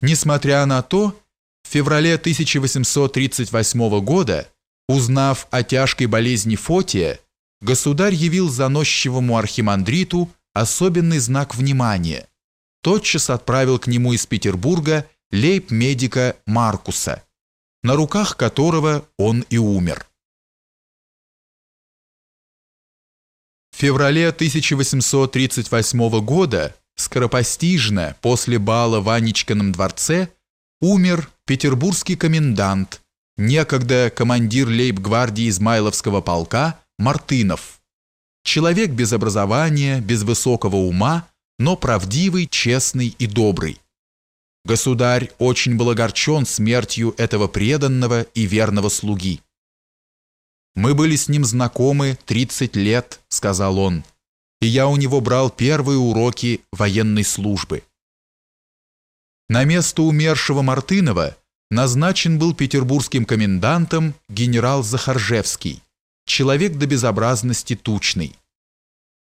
Несмотря на то, в феврале 1838 года, узнав о тяжкой болезни Фотия, государь явил заносчивому архимандриту особенный знак внимания. Тотчас отправил к нему из Петербурга лейб-медика Маркуса, на руках которого он и умер. В феврале 1838 года скоропостижно после бала в Анечкином дворце умер петербургский комендант, некогда командир лейб-гвардии Измайловского полка Мартынов. Человек без образования, без высокого ума, но правдивый, честный и добрый. Государь очень был огорчен смертью этого преданного и верного слуги. «Мы были с ним знакомы 30 лет», — сказал он, «и я у него брал первые уроки военной службы». На место умершего Мартынова назначен был петербургским комендантом генерал Захаржевский, человек до безобразности тучный.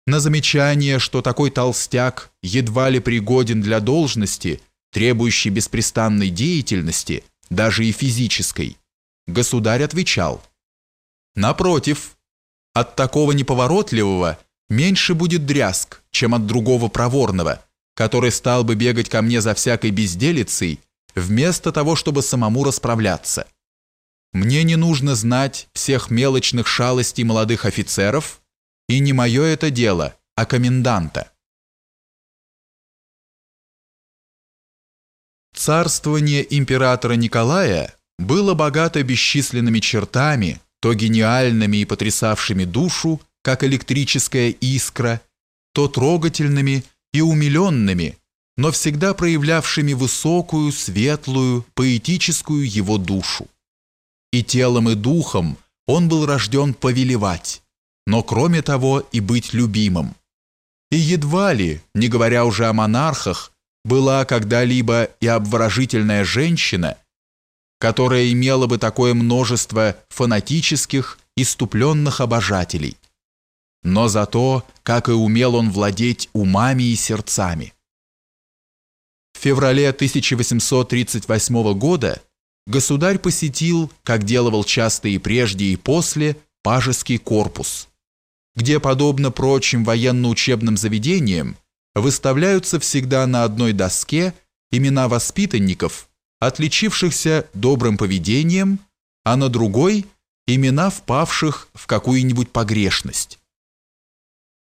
На замечание, что такой толстяк едва ли пригоден для должности, требующей беспрестанной деятельности, даже и физической, государь отвечал – Напротив, от такого неповоротливого меньше будет дрязг, чем от другого проворного, который стал бы бегать ко мне за всякой безделицей, вместо того, чтобы самому расправляться. Мне не нужно знать всех мелочных шалостей молодых офицеров, и не мое это дело, а коменданта. Царствование императора Николая было богато бесчисленными чертами, то гениальными и потрясавшими душу, как электрическая искра, то трогательными и умиленными, но всегда проявлявшими высокую, светлую, поэтическую его душу. И телом, и духом он был рожден повелевать, но кроме того и быть любимым. И едва ли, не говоря уже о монархах, была когда-либо и обворожительная женщина – которая имела бы такое множество фанатических, иступленных обожателей. Но зато, как и умел он владеть умами и сердцами. В феврале 1838 года государь посетил, как делал часто и прежде и после, пажеский корпус, где, подобно прочим военно-учебным заведениям, выставляются всегда на одной доске имена воспитанников – отличившихся добрым поведением, а на другой – имена впавших в какую-нибудь погрешность.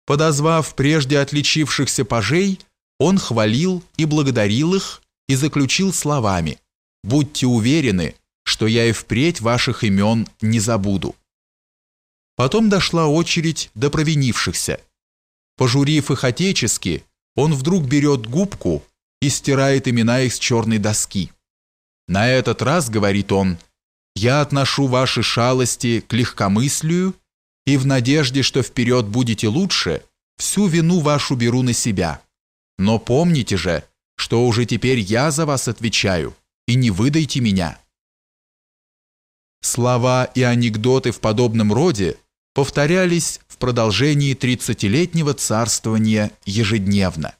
Подозвав прежде отличившихся пажей, он хвалил и благодарил их и заключил словами «Будьте уверены, что я и впредь ваших имен не забуду». Потом дошла очередь до провинившихся. Пожурив их отечески, он вдруг берет губку и стирает имена их с черной доски. На этот раз, говорит он, я отношу ваши шалости к легкомыслию и в надежде, что вперед будете лучше, всю вину вашу беру на себя. Но помните же, что уже теперь я за вас отвечаю, и не выдайте меня. Слова и анекдоты в подобном роде повторялись в продолжении тридцатилетнего царствования ежедневно.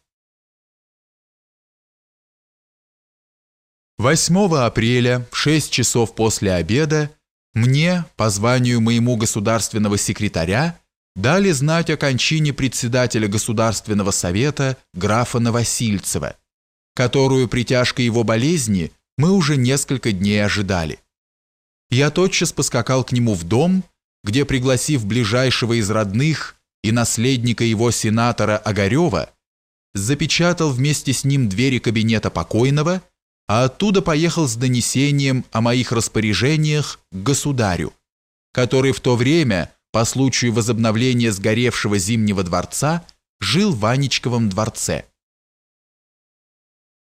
8 апреля в 6 часов после обеда мне, по званию моему государственного секретаря, дали знать о кончине председателя Государственного совета графа Новосильцева, которую при тяжкой его болезни мы уже несколько дней ожидали. Я тотчас поскакал к нему в дом, где, пригласив ближайшего из родных и наследника его сенатора Огарева, запечатал вместе с ним двери кабинета покойного а оттуда поехал с донесением о моих распоряжениях к государю, который в то время, по случаю возобновления сгоревшего Зимнего дворца, жил в Анечковом дворце.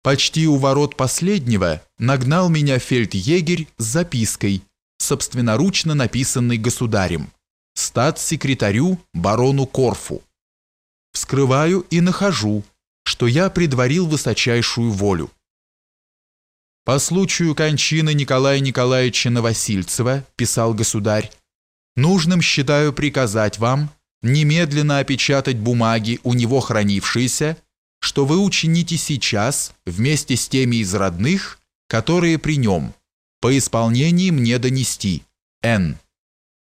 Почти у ворот последнего нагнал меня фельдъегерь с запиской, собственноручно написанной государем, статс-секретарю барону Корфу. Вскрываю и нахожу, что я предварил высочайшую волю. По случаю кончины Николая Николаевича Новосильцева, писал государь, нужным считаю приказать вам немедленно опечатать бумаги, у него хранившиеся, что вы учините сейчас вместе с теми из родных, которые при нем, по исполнении мне донести. Н.